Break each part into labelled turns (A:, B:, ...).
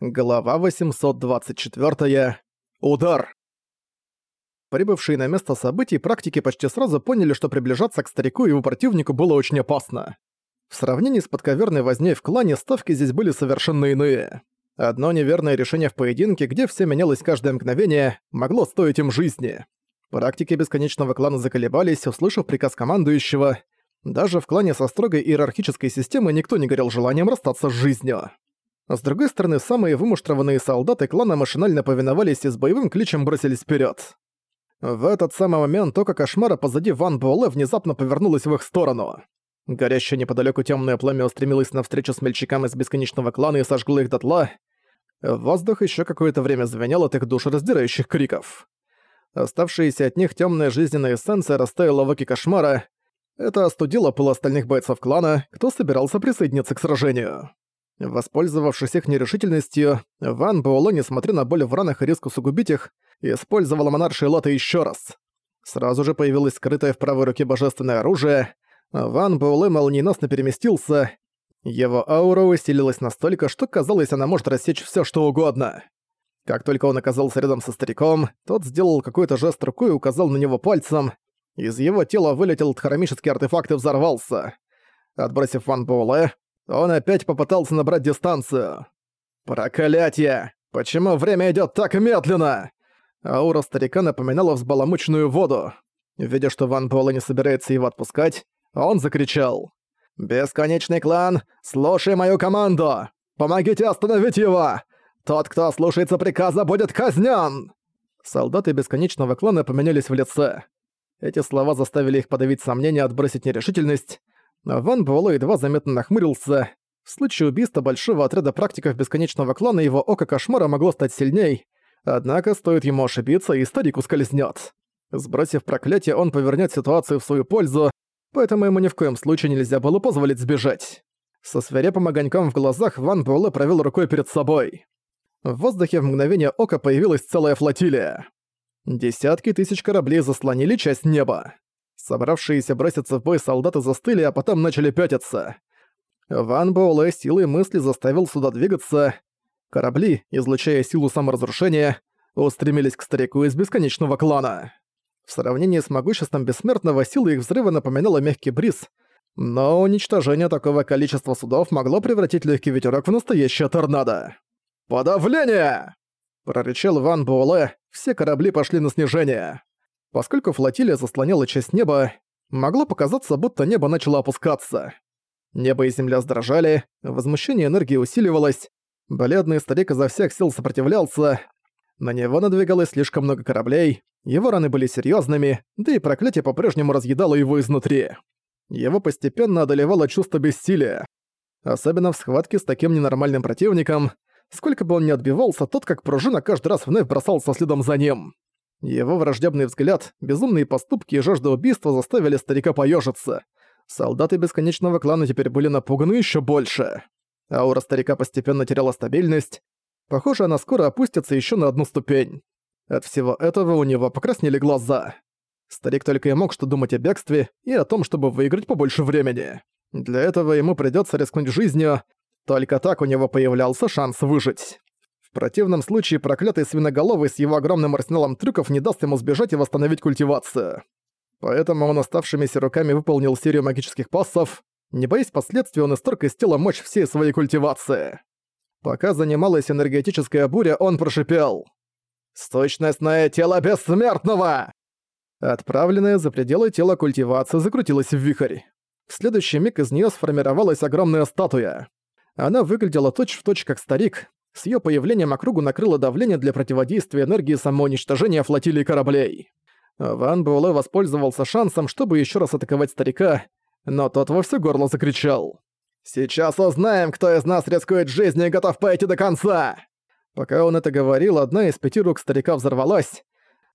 A: Глава 824. Удар. Прибывшие на место событий практики почти сразу поняли, что приближаться к старику и его противнику было очень опасно. В сравнении с подковерной возней в клане ставки здесь были совершенно иные. Одно неверное решение в поединке, где все менялось каждое мгновение, могло стоить им жизни. Практики бесконечного клана заколебались, услышав приказ командующего. Даже в клане со строгой иерархической системой никто не горел желанием расстаться с жизнью. С другой стороны, самые вымуштрованные солдаты клана машинально повиновались и с боевым кличем бросились вперед. В этот самый момент око кошмара позади Ван Буэлэ внезапно повернулось в их сторону. Горящее неподалеку темное пламя устремилось навстречу смельчакам из бесконечного клана и сожгло их дотла. Воздух еще какое-то время звенел от их душераздирающих криков. Оставшаяся от них темная жизненная эссенция растаяла в оке кошмара. Это остудило пыл остальных бойцов клана, кто собирался присоединиться к сражению. Воспользовавшись их нерешительностью, Ван Буэлэ, несмотря на боль в ранах и риск усугубить их, использовала монарши Лота еще раз. Сразу же появилось скрытое в правой руке божественное оружие. Ван Буэлэ молниеносно переместился. Его аура усилилась настолько, что казалось, она может рассечь все, что угодно. Как только он оказался рядом со стариком, тот сделал какой-то жест рукой и указал на него пальцем. Из его тела вылетел хромический артефакт и взорвался. Отбросив Ван Буэлэ, он опять попытался набрать дистанцию. «Проклятье! Почему время идёт так медленно?» Аура старика напоминала взбаламученную воду. Видя, что Ван Буэлэ не собирается его отпускать, он закричал. «Бесконечный клан, слушай мою команду! Помогите остановить его! Тот, кто слушается приказа, будет казнен!» Солдаты Бесконечного клана поменялись в лице. Эти слова заставили их подавить сомнения, отбросить нерешительность. Ван Буэлло едва заметно нахмурился. В случае убийства большого отряда практиков Бесконечного клана его око кошмара могло стать сильней, однако стоит ему ошибиться, и старик ускользнёт. Сбросив проклятие, он повернет ситуацию в свою пользу, поэтому ему ни в коем случае нельзя было позволить сбежать. Со свирепым огоньком в глазах Ван Буэлэ провел рукой перед собой. В воздухе в мгновение ока появилась целая флотилия. Десятки тысяч кораблей заслонили часть неба. Собравшиеся броситься в бой солдаты застыли, а потом начали пятиться. Ван Боулэ силой мысли заставил сюда двигаться. Корабли, излучая силу саморазрушения, устремились к старику из бесконечного клана. В сравнении с могуществом бессмертного сила их взрыва напоминала мягкий бриз, но уничтожение такого количества судов могло превратить легкий ветерок в настоящее торнадо. «Подавление!» – прорычал Ван Буэлэ, все корабли пошли на снижение. Поскольку флотилия заслоняла часть неба, могло показаться, будто небо начало опускаться. Небо и земля сдрожали, возмущение энергии усиливалось, бледный старик изо всех сил сопротивлялся, на него надвигалось слишком много кораблей, его раны были серьезными, да и проклятие по-прежнему разъедало его изнутри. Его постепенно одолевало чувство бессилия. Особенно в схватке с таким ненормальным противником, сколько бы он ни отбивался, тот как пружина каждый раз вновь бросался следом за ним. Его враждебный взгляд, безумные поступки и жажда убийства заставили старика поёжиться. Солдаты Бесконечного клана теперь были напуганы ещё больше. Аура старика постепенно теряла стабильность. Похоже, она скоро опустится ещё на одну ступень. От всего этого у него покраснели глаза. Старик только и мог что думать о бегстве и о том, чтобы выиграть побольше времени. Для этого ему придётся рискнуть жизнью, только так у него появлялся шанс выжить. Противном случае проклятый свиноголовый с его огромным арсеналом трюков не даст ему сбежать и восстановить культивацию. Поэтому он оставшимися руками выполнил серию магических пассов. Не боясь последствий, он исторг из тела мощь всей своей культивации. Пока занималась энергетическая буря, он прошипел. «Сущностное тело бессмертного!» Отправленная за пределы тела культивация закрутилась в вихрь. В следующий миг из нее сформировалась огромная статуя. Она выглядела точь-в-точь точь как старик, с ее появлением округу накрыло давление для противодействия энергии самоуничтожения флотилии кораблей. Ван Буэлэ воспользовался шансом, чтобы еще раз атаковать старика, но тот во все горло закричал. «Сейчас узнаем, кто из нас рискует жизнью и готов пойти до конца!» Пока он это говорил, одна из пяти рук старика взорвалась.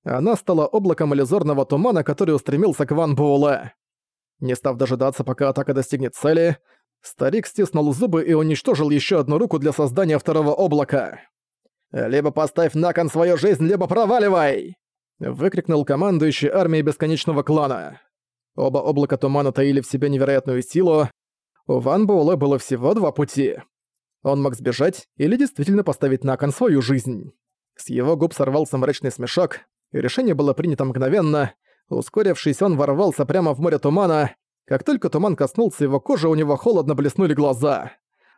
A: Она стала облаком иллюзорного тумана, который устремился к Ван Буэлэ. Не став дожидаться, пока атака достигнет цели, Старик стиснул зубы и уничтожил еще одну руку для создания второго облака. «Либо поставь на кон свою жизнь, либо проваливай!» Выкрикнул командующий армией Бесконечного Клана. Оба облака тумана таили в себе невероятную силу. У Ван Буэлэ было всего два пути. Он мог сбежать или действительно поставить на кон свою жизнь. С его губ сорвался мрачный смешок, и решение было принято мгновенно. Ускорившись, он ворвался прямо в море тумана. Как только туман коснулся его кожи, у него холодно блеснули глаза.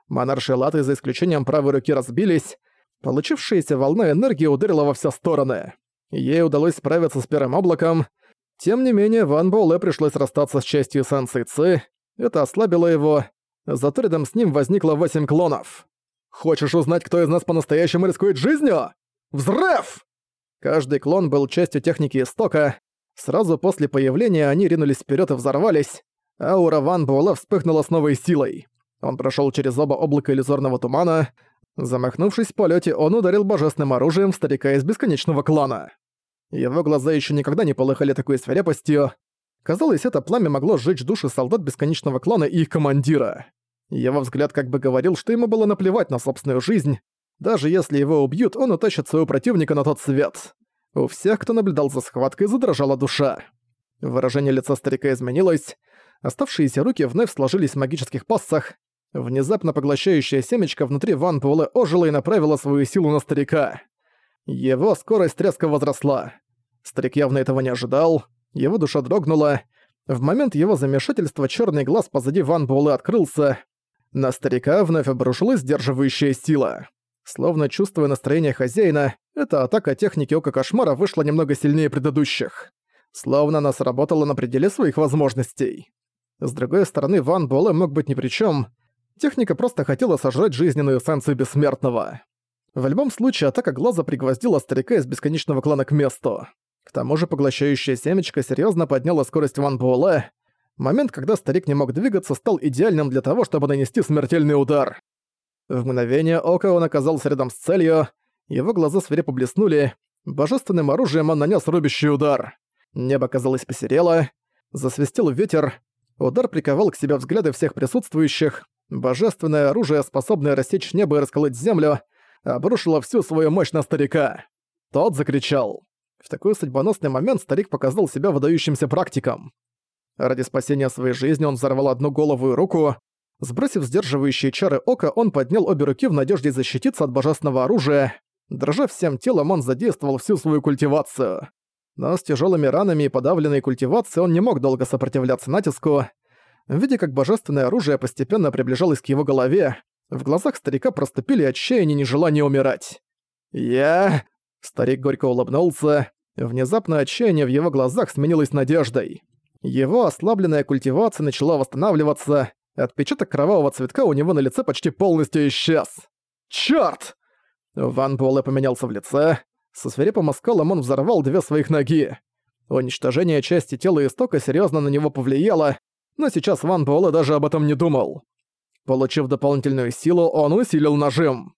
A: Монарши латы, за исключением правой руки, разбились. Получившаяся волна энергии ударила во все стороны. Ей удалось справиться с первым облаком. Тем не менее, Ван Боуле пришлось расстаться с частью эссенции Ци. Это ослабило его. Зато рядом с ним возникло восемь клонов. «Хочешь узнать, кто из нас по-настоящему рискует жизнью? Взрыв!» Каждый клон был частью техники истока. Сразу после появления они ринулись вперед и взорвались. Аура Ван Буэлэ вспыхнула с новой силой. Он прошел через оба облака иллюзорного тумана. Замахнувшись в полете, он ударил божественным оружием старика из бесконечного клана. Его глаза еще никогда не полыхали такой свирепостью. Казалось, это пламя могло сжечь души солдат бесконечного клана и их командира. Его взгляд как бы говорил, что ему было наплевать на собственную жизнь. Даже если его убьют, он утащит своего противника на тот свет. У всех, кто наблюдал за схваткой, задрожала душа. Выражение лица старика изменилось. Оставшиеся руки вновь сложились в магических пассах. Внезапно поглощающая семечко внутри Ван Пуэлэ ожила и направила свою силу на старика. Его скорость резко возросла. Старик явно этого не ожидал. Его душа дрогнула. В момент его замешательства черный глаз позади Ван Буэлэ открылся. На старика вновь обрушилась сдерживающая сила. Словно чувствуя настроение хозяина, эта атака техники Ока Кошмара вышла немного сильнее предыдущих. Словно она сработала на пределе своих возможностей. С другой стороны, Ван Буэлэ мог быть ни при чем. Техника просто хотела сожрать жизненную эссенцию бессмертного. В любом случае, атака глаза пригвоздила старика из бесконечного клана к месту. К тому же поглощающая семечко серьезно подняла скорость Ван Буэлэ. Момент, когда старик не мог двигаться, стал идеальным для того, чтобы нанести смертельный удар. В мгновение ока он оказался рядом с целью, его глаза свирепо блеснули, божественным оружием он нанес рубящий удар. Небо, казалось, посерело, засвистел ветер, удар приковал к себе взгляды всех присутствующих, божественное оружие, способное рассечь небо и расколоть землю, обрушило всю свою мощь на старика. Тот закричал. В такой судьбоносный момент старик показал себя выдающимся практиком. Ради спасения своей жизни он взорвал одну голову и руку. Сбросив сдерживающие чары ока, он поднял обе руки в надежде защититься от божественного оружия. Дрожа всем телом, он задействовал всю свою культивацию. Но с тяжелыми ранами и подавленной культивацией он не мог долго сопротивляться натиску. Видя, как божественное оружие постепенно приближалось к его голове, в глазах старика проступили отчаяние и нежелание умирать. «Я...» Старик горько улыбнулся. Внезапно отчаяние в его глазах сменилось надеждой. Его ослабленная культивация начала восстанавливаться, отпечаток кровавого цветка у него на лице почти полностью исчез. «Чёрт!» Ван Буэлэ поменялся в лице. Со свирепым оскалом он взорвал две своих ноги. Уничтожение части тела истока серьезно на него повлияло, но сейчас Ван Буэлэ даже об этом не думал. Получив дополнительную силу, он усилил нажим.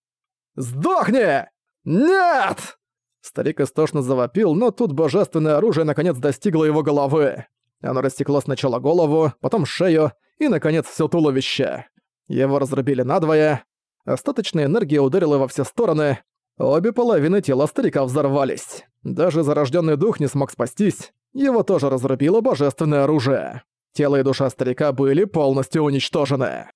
A: «Сдохни! Нет!» Старик истошно завопил, но тут божественное оружие наконец достигло его головы. Оно растекло сначала голову, потом шею и, наконец, все туловище. Его разрубили надвое. Остаточная энергия ударила во все стороны. Обе половины тела старика взорвались. Даже зарожденный дух не смог спастись. Его тоже разрубило божественное оружие. Тело и душа старика были полностью уничтожены.